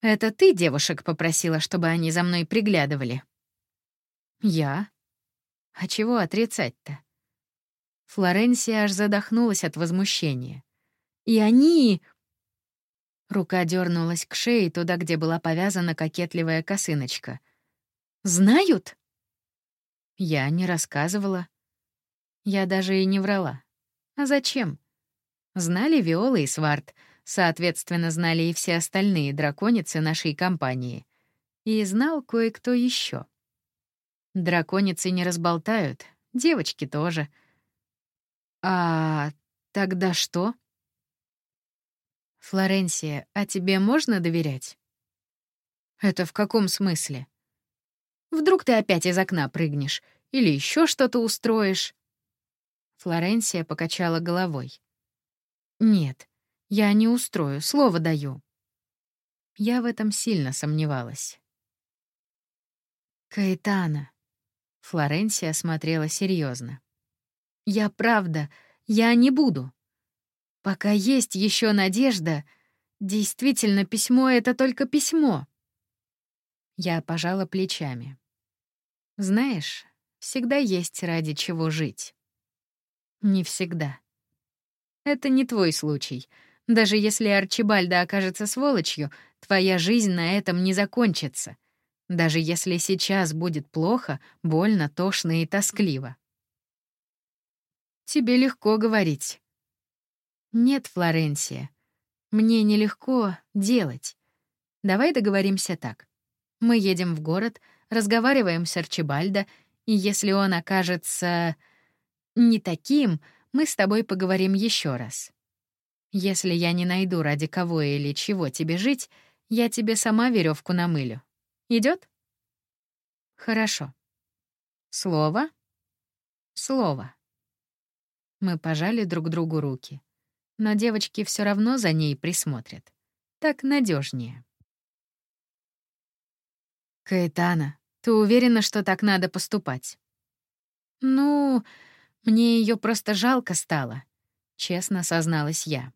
Это ты девушек попросила, чтобы они за мной приглядывали? Я? А чего отрицать-то? Флоренция аж задохнулась от возмущения. И они... Рука дернулась к шее туда, где была повязана кокетливая косыночка. «Знают?» Я не рассказывала. Я даже и не врала. А зачем? Знали Виола и Сварт, соответственно, знали и все остальные драконицы нашей компании. И знал кое-кто еще. Драконицы не разболтают, девочки тоже. А тогда что? Флоренция, а тебе можно доверять? Это в каком смысле? Вдруг ты опять из окна прыгнешь или еще что-то устроишь? Флоренция покачала головой. «Нет, я не устрою, слово даю». Я в этом сильно сомневалась. «Каэтана», — Флоренция смотрела серьезно. «Я правда, я не буду. Пока есть еще надежда, действительно, письмо — это только письмо». Я пожала плечами. «Знаешь, всегда есть ради чего жить». Не всегда. Это не твой случай. Даже если Арчибальда окажется сволочью, твоя жизнь на этом не закончится. Даже если сейчас будет плохо, больно, тошно и тоскливо. Тебе легко говорить. Нет, Флоренция. Мне нелегко делать. Давай договоримся так. Мы едем в город, разговариваем с Арчибальдо, и если он окажется не таким, мы с тобой поговорим еще раз. Если я не найду ради кого или чего тебе жить, я тебе сама веревку намылю. Идет? Хорошо. Слово? Слово. Мы пожали друг другу руки. Но девочки все равно за ней присмотрят. Так надежнее. Каэтана, ты уверена, что так надо поступать? Ну, мне ее просто жалко стало, честно созналась я.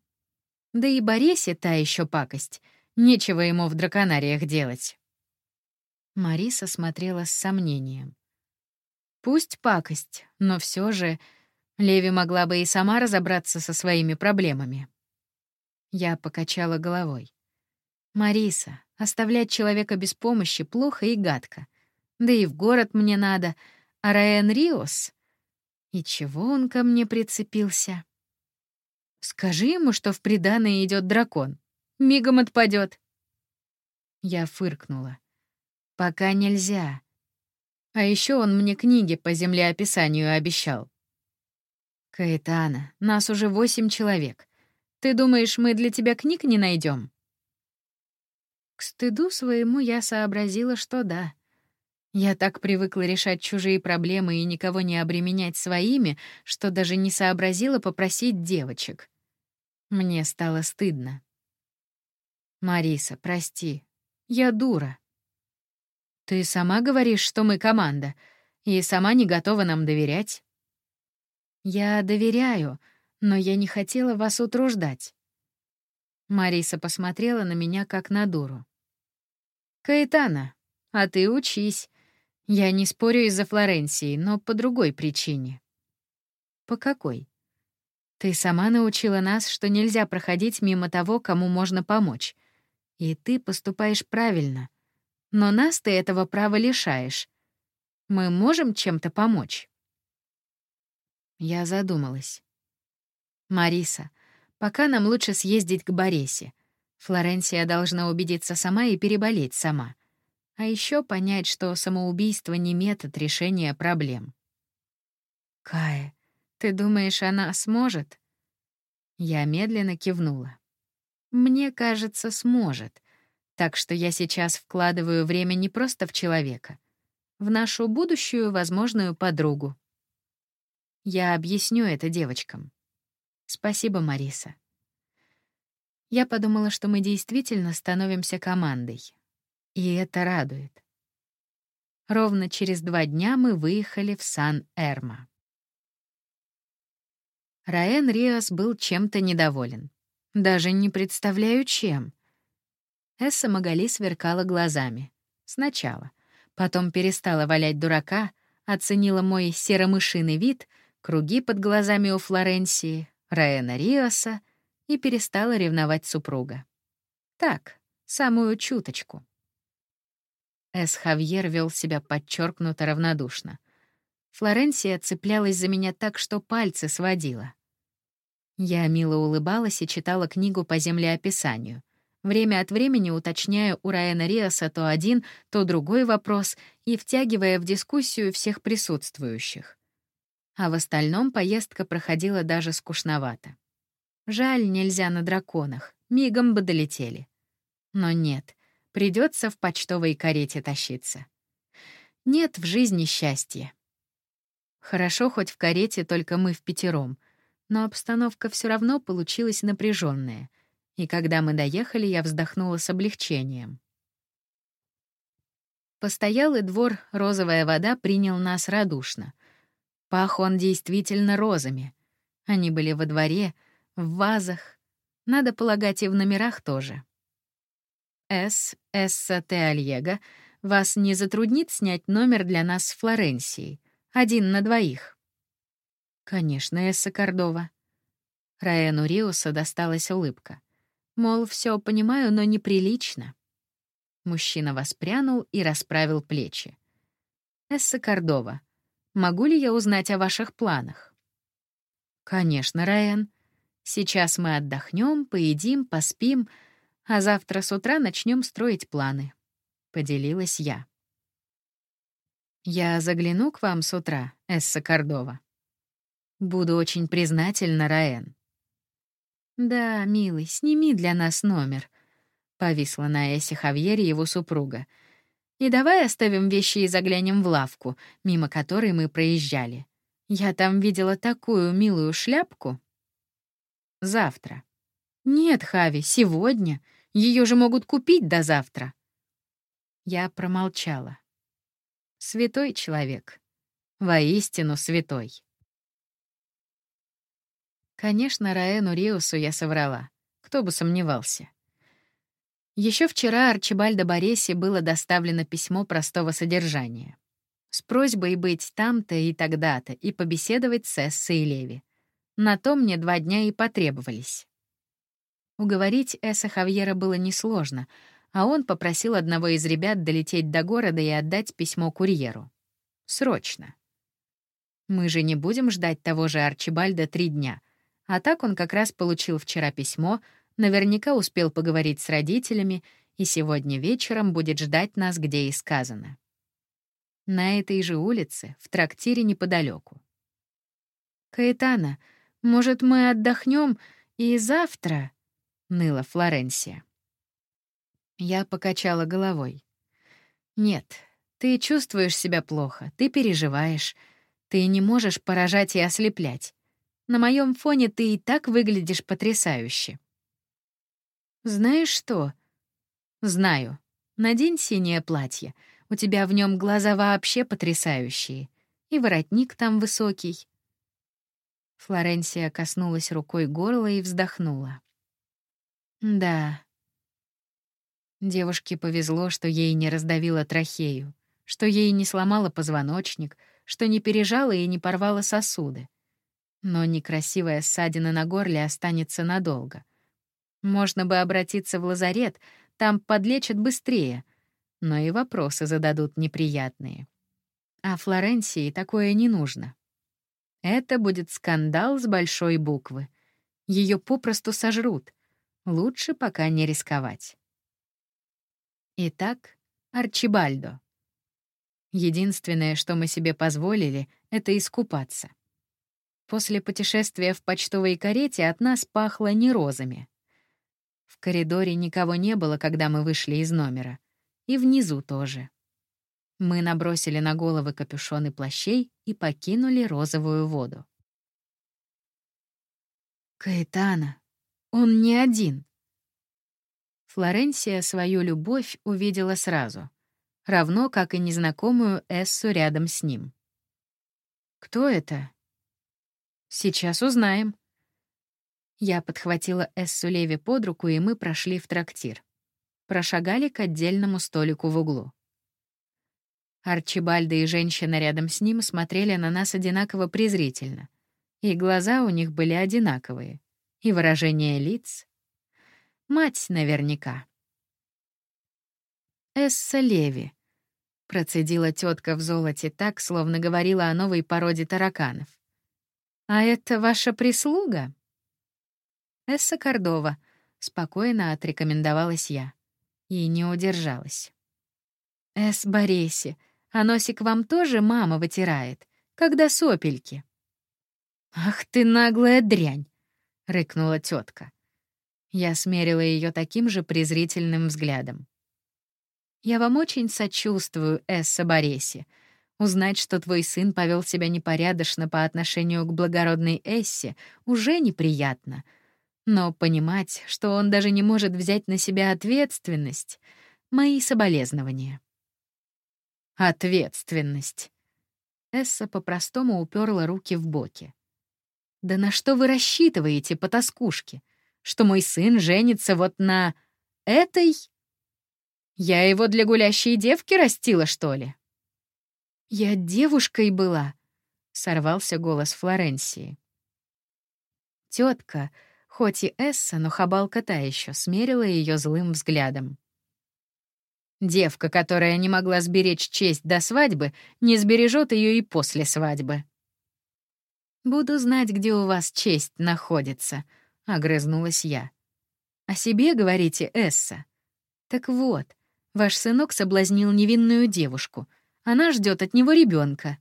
Да и Борисе та еще пакость. Нечего ему в драконариях делать. Мариса смотрела с сомнением. Пусть пакость, но все же Леви могла бы и сама разобраться со своими проблемами. Я покачала головой. «Мариса, оставлять человека без помощи плохо и гадко. Да и в город мне надо, а Раэн Риос и чего он ко мне прицепился? Скажи ему, что в приданое идет дракон. Мигом отпадет. Я фыркнула. Пока нельзя. А еще он мне книги по землеописанию обещал. Каэтана, нас уже восемь человек. Ты думаешь, мы для тебя книг не найдем? К стыду своему я сообразила, что да. Я так привыкла решать чужие проблемы и никого не обременять своими, что даже не сообразила попросить девочек. Мне стало стыдно. «Мариса, прости. Я дура. Ты сама говоришь, что мы команда, и сама не готова нам доверять?» «Я доверяю, но я не хотела вас утруждать». Мариса посмотрела на меня как на дуру. «Каэтана, а ты учись. Я не спорю из-за Флоренции, но по другой причине. По какой? Ты сама научила нас, что нельзя проходить мимо того, кому можно помочь. И ты поступаешь правильно. Но нас ты этого права лишаешь. Мы можем чем-то помочь? Я задумалась. Мариса, пока нам лучше съездить к Боресе. Флоренция должна убедиться сама и переболеть сама. А еще понять, что самоубийство не метод решения проблем. «Кая, ты думаешь, она сможет?» Я медленно кивнула. «Мне кажется, сможет. Так что я сейчас вкладываю время не просто в человека, в нашу будущую возможную подругу. Я объясню это девочкам. Спасибо, Мариса. Я подумала, что мы действительно становимся командой, и это радует. Ровно через два дня мы выехали в Сан-Эрма. Раэн Риос был чем-то недоволен. Даже не представляю, чем. Эсса Магали сверкала глазами. Сначала. Потом перестала валять дурака, оценила мой серомышиный вид, круги под глазами у Флоренции, Раэна Риоса и перестала ревновать супруга. Так, самую чуточку. Эс Хавьер вел себя подчеркнуто равнодушно. Флоренция цеплялась за меня так, что пальцы сводила. Я мило улыбалась и читала книгу по землеописанию, время от времени уточняя у Райана Риаса то один, то другой вопрос и втягивая в дискуссию всех присутствующих. А в остальном поездка проходила даже скучновато. Жаль, нельзя на драконах, мигом бы долетели. Но нет — Придется в почтовой карете тащиться. Нет в жизни счастья. Хорошо, хоть в карете только мы в пятером, но обстановка все равно получилась напряженная, и когда мы доехали, я вздохнула с облегчением. Постоялый двор «Розовая вода» принял нас радушно. Пах он действительно розами. Они были во дворе, в вазах, надо полагать, и в номерах тоже. С. Эсса Теальего, вас не затруднит снять номер для нас в Флоренции? Один на двоих?» «Конечно, Эсса Кордова». Раэну Риуса досталась улыбка. Мол, все понимаю, но неприлично. Мужчина воспрянул и расправил плечи. «Эсса Кордова, могу ли я узнать о ваших планах?» «Конечно, Раэн. Сейчас мы отдохнем, поедим, поспим, а завтра с утра начнем строить планы», — поделилась я. «Я загляну к вам с утра, Эсса Кордова. Буду очень признательна, Раэн». «Да, милый, сними для нас номер», — повисла на Эссе Хавьере его супруга. «И давай оставим вещи и заглянем в лавку, мимо которой мы проезжали. Я там видела такую милую шляпку». «Завтра». «Нет, Хави, сегодня. Ее же могут купить до завтра». Я промолчала. Святой человек. Воистину святой. Конечно, Раэну Риусу я соврала. Кто бы сомневался. Еще вчера Арчибальдо Бореси было доставлено письмо простого содержания. С просьбой быть там-то и тогда-то и побеседовать с Эссой и Леви. На то мне два дня и потребовались. Уговорить Эса Хавьера было несложно, а он попросил одного из ребят долететь до города и отдать письмо курьеру. Срочно. Мы же не будем ждать того же Арчибальда три дня. А так он как раз получил вчера письмо, наверняка успел поговорить с родителями и сегодня вечером будет ждать нас, где и сказано. На этой же улице, в трактире неподалеку. «Каэтана, может, мы отдохнем и завтра?» — ныла Флоренсия. Я покачала головой. «Нет, ты чувствуешь себя плохо, ты переживаешь, ты не можешь поражать и ослеплять. На моем фоне ты и так выглядишь потрясающе». «Знаешь что?» «Знаю. Надень синее платье. У тебя в нем глаза вообще потрясающие. И воротник там высокий». Флоренсия коснулась рукой горла и вздохнула. «Да». Девушке повезло, что ей не раздавило трахею, что ей не сломало позвоночник, что не пережала и не порвала сосуды. Но некрасивая ссадина на горле останется надолго. Можно бы обратиться в лазарет, там подлечат быстрее, но и вопросы зададут неприятные. А Флоренции такое не нужно. Это будет скандал с большой буквы. Ее попросту сожрут. Лучше пока не рисковать. Итак, Арчибальдо. Единственное, что мы себе позволили, это искупаться. После путешествия в почтовой карете от нас пахло не розами. В коридоре никого не было, когда мы вышли из номера. И внизу тоже. Мы набросили на головы капюшоны плащей и покинули розовую воду. «Каэтана, он не один». Флоренсия свою любовь увидела сразу, равно как и незнакомую Эссу рядом с ним. «Кто это?» «Сейчас узнаем». Я подхватила Эссу Леви под руку, и мы прошли в трактир. Прошагали к отдельному столику в углу. Арчибальда и женщина рядом с ним смотрели на нас одинаково презрительно. И глаза у них были одинаковые. И выражение лиц. Мать наверняка. «Эсса Леви», — процедила тетка в золоте так, словно говорила о новой породе тараканов. «А это ваша прислуга?» «Эсса Кордова», — спокойно отрекомендовалась я. И не удержалась. «Эс Бореси, а носик вам тоже мама вытирает, когда сопельки. Ах ты наглая дрянь, рыкнула тетка. Я смерила ее таким же презрительным взглядом. Я вам очень сочувствую, Эсса Бореси. Узнать, что твой сын повел себя непорядочно по отношению к благородной Эссе, уже неприятно. Но понимать, что он даже не может взять на себя ответственность — мои соболезнования. Ответственность. Эсса по-простому уперла руки в боки. Да на что вы рассчитываете, потаскушки? Что мой сын женится вот на этой? Я его для гулящей девки растила, что ли? Я девушкой была, сорвался голос Флоренции. Тетка, хоть и Эсса, но хабалка та еще, смерила ее злым взглядом. Девка, которая не могла сберечь честь до свадьбы, не сбережет ее и после свадьбы. «Буду знать, где у вас честь находится», — огрызнулась я. «О себе говорите, Эсса? Так вот, ваш сынок соблазнил невинную девушку. Она ждет от него ребенка.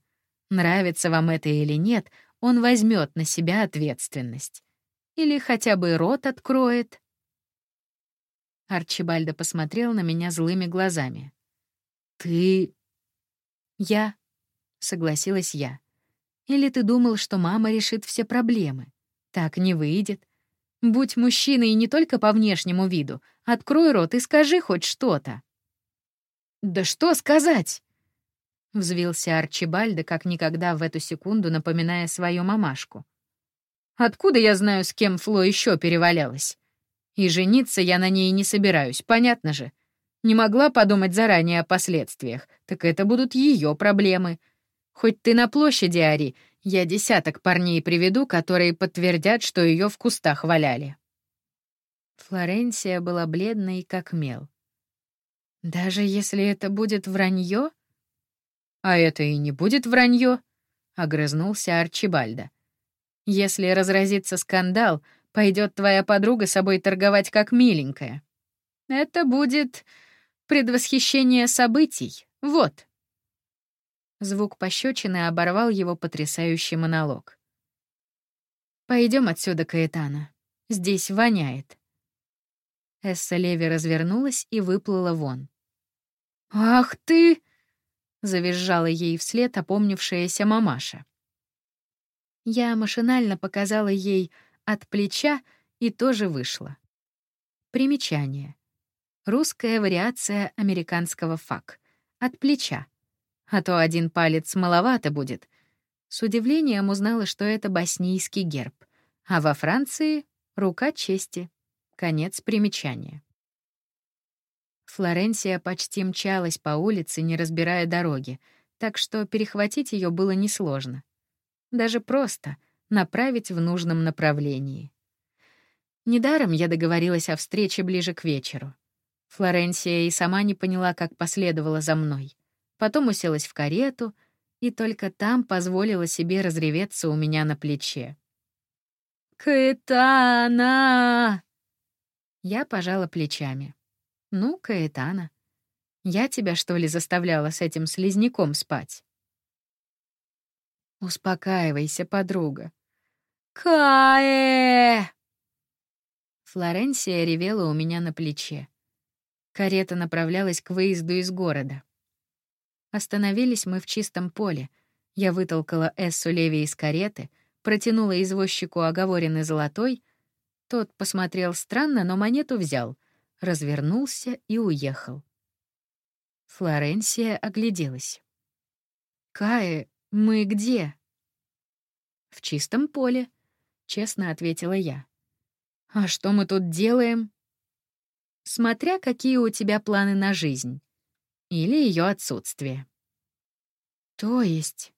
Нравится вам это или нет, он возьмет на себя ответственность. Или хотя бы рот откроет. Арчибальдо посмотрел на меня злыми глазами. «Ты...» «Я...» — согласилась я. «Или ты думал, что мама решит все проблемы? Так не выйдет. Будь мужчиной не только по внешнему виду. Открой рот и скажи хоть что-то». «Да что сказать?» Взвился Арчибальдо, как никогда в эту секунду напоминая свою мамашку. «Откуда я знаю, с кем Фло еще перевалялась? И жениться я на ней не собираюсь, понятно же. Не могла подумать заранее о последствиях, так это будут ее проблемы. Хоть ты на площади ори, я десяток парней приведу, которые подтвердят, что ее в кустах валяли. Флоренция была бледной, как мел. «Даже если это будет вранье?» «А это и не будет вранье», — огрызнулся Арчибальда. Если разразится скандал, пойдет твоя подруга собой торговать как миленькая. Это будет предвосхищение событий. Вот. Звук пощечины оборвал его потрясающий монолог. Пойдем отсюда, Каэтана. Здесь воняет. Эсса Леви развернулась и выплыла вон. «Ах ты!» — завизжала ей вслед опомнившаяся мамаша. Я машинально показала ей от плеча и тоже вышла. Примечание. Русская вариация американского фак. От плеча. А то один палец маловато будет. С удивлением узнала, что это боснийский герб. А во Франции — рука чести. Конец примечания. Флоренция почти мчалась по улице, не разбирая дороги, так что перехватить ее было несложно. Даже просто направить в нужном направлении. Недаром я договорилась о встрече ближе к вечеру. Флоренция и сама не поняла, как последовала за мной. Потом уселась в карету и только там позволила себе разреветься у меня на плече. «Каэтана!» Я пожала плечами. «Ну, Каэтана, я тебя, что ли, заставляла с этим слизняком спать?» «Успокаивайся, подруга». «Каэ!» Флоренция ревела у меня на плече. Карета направлялась к выезду из города. Остановились мы в чистом поле. Я вытолкала Эссу Леви из кареты, протянула извозчику оговоренный золотой. Тот посмотрел странно, но монету взял — развернулся и уехал. Флоренция огляделась. «Кае, мы где?» «В чистом поле», — честно ответила я. «А что мы тут делаем?» «Смотря какие у тебя планы на жизнь. Или ее отсутствие». «То есть...»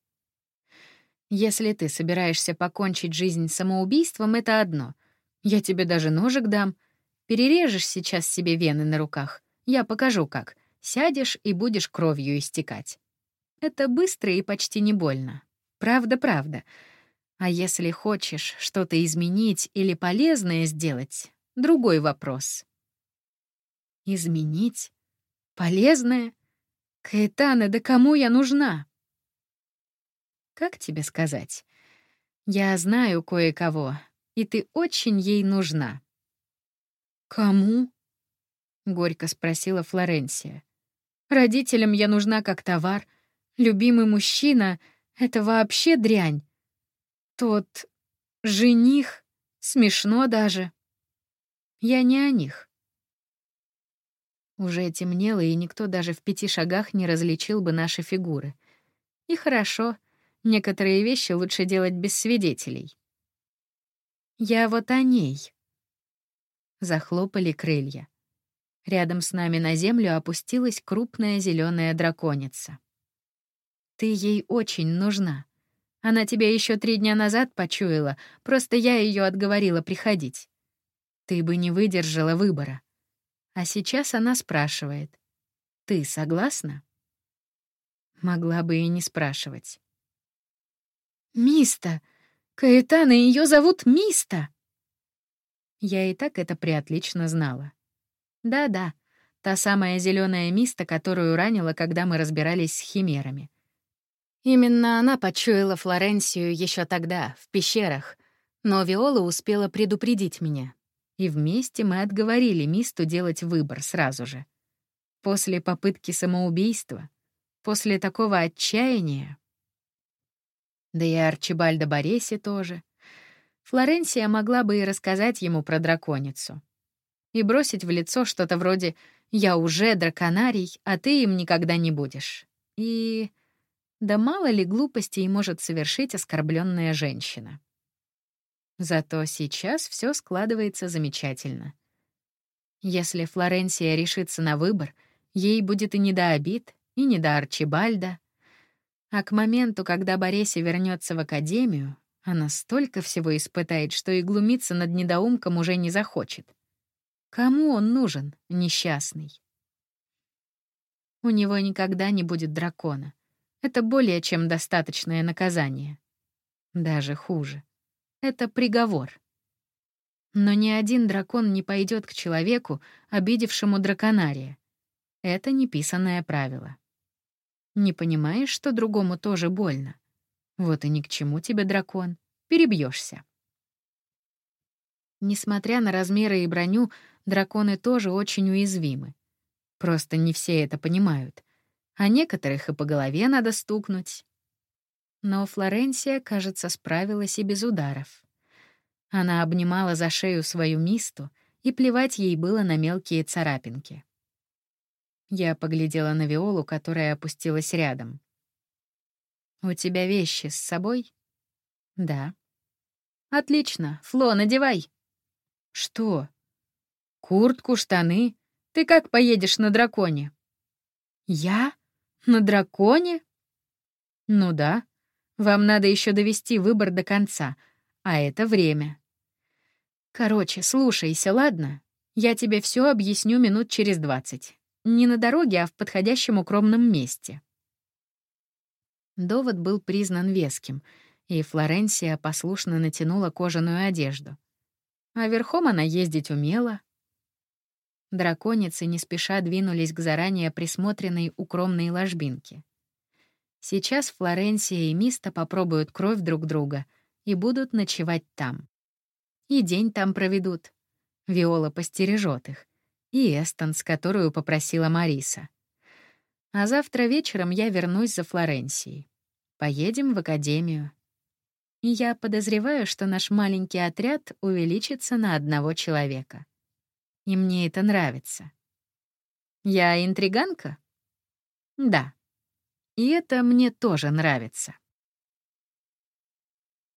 «Если ты собираешься покончить жизнь самоубийством, это одно. Я тебе даже ножик дам, Перережешь сейчас себе вены на руках. Я покажу, как. Сядешь и будешь кровью истекать. Это быстро и почти не больно. Правда-правда. А если хочешь что-то изменить или полезное сделать, другой вопрос. Изменить? Полезное? Каэтана, да кому я нужна? Как тебе сказать? Я знаю кое-кого, и ты очень ей нужна. «Кому?» — горько спросила Флоренция. «Родителям я нужна как товар. Любимый мужчина — это вообще дрянь. Тот жених смешно даже. Я не о них». Уже темнело, и никто даже в пяти шагах не различил бы наши фигуры. И хорошо, некоторые вещи лучше делать без свидетелей. Я вот о ней. Захлопали крылья. Рядом с нами на землю опустилась крупная зеленая драконица. «Ты ей очень нужна. Она тебя еще три дня назад почуяла, просто я ее отговорила приходить. Ты бы не выдержала выбора. А сейчас она спрашивает. Ты согласна?» Могла бы и не спрашивать. «Миста! Каэтана, ее зовут Миста!» Я и так это приотлично знала. Да-да, та самая зеленая миста, которую ранила, когда мы разбирались с химерами. Именно она почуяла Флоренсию еще тогда, в пещерах, но Виола успела предупредить меня. И вместе мы отговорили Мисту делать выбор сразу же. После попытки самоубийства, после такого отчаяния. Да и Арчибальда Бореси тоже — Флоренция могла бы и рассказать ему про драконицу. И бросить в лицо что-то вроде «Я уже драконарий, а ты им никогда не будешь». И... Да мало ли глупостей может совершить оскорбленная женщина. Зато сейчас все складывается замечательно. Если Флоренция решится на выбор, ей будет и не до обид, и не до Арчибальда. А к моменту, когда Бореси вернется в академию, она столько всего испытает, что и глумиться над недоумком уже не захочет. Кому он нужен, несчастный? У него никогда не будет дракона. Это более чем достаточное наказание. Даже хуже. Это приговор. Но ни один дракон не пойдет к человеку, обидевшему драконария. Это неписанное правило. Не понимаешь, что другому тоже больно? Вот и ни к чему тебе дракон. Перебьешься. Несмотря на размеры и броню, драконы тоже очень уязвимы. Просто не все это понимают. А некоторых и по голове надо стукнуть. Но Флоренция, кажется, справилась и без ударов. Она обнимала за шею свою мисту, и плевать ей было на мелкие царапинки. Я поглядела на Виолу, которая опустилась рядом. «У тебя вещи с собой?» «Да». «Отлично. Фло, надевай». «Что?» «Куртку, штаны. Ты как поедешь на драконе?» «Я? На драконе?» «Ну да. Вам надо еще довести выбор до конца, а это время». «Короче, слушайся, ладно? Я тебе все объясню минут через двадцать. Не на дороге, а в подходящем укромном месте». Довод был признан веским, и Флоренция послушно натянула кожаную одежду. А верхом она ездить умела. Драконицы не спеша двинулись к заранее присмотренной укромной ложбинке. Сейчас Флоренция и Миста попробуют кровь друг друга и будут ночевать там. И день там проведут. Виола постережет их. И Эстон, с которую попросила Мариса. А завтра вечером я вернусь за Флоренцией. Поедем в академию. И я подозреваю, что наш маленький отряд увеличится на одного человека. И мне это нравится. Я интриганка? Да. И это мне тоже нравится.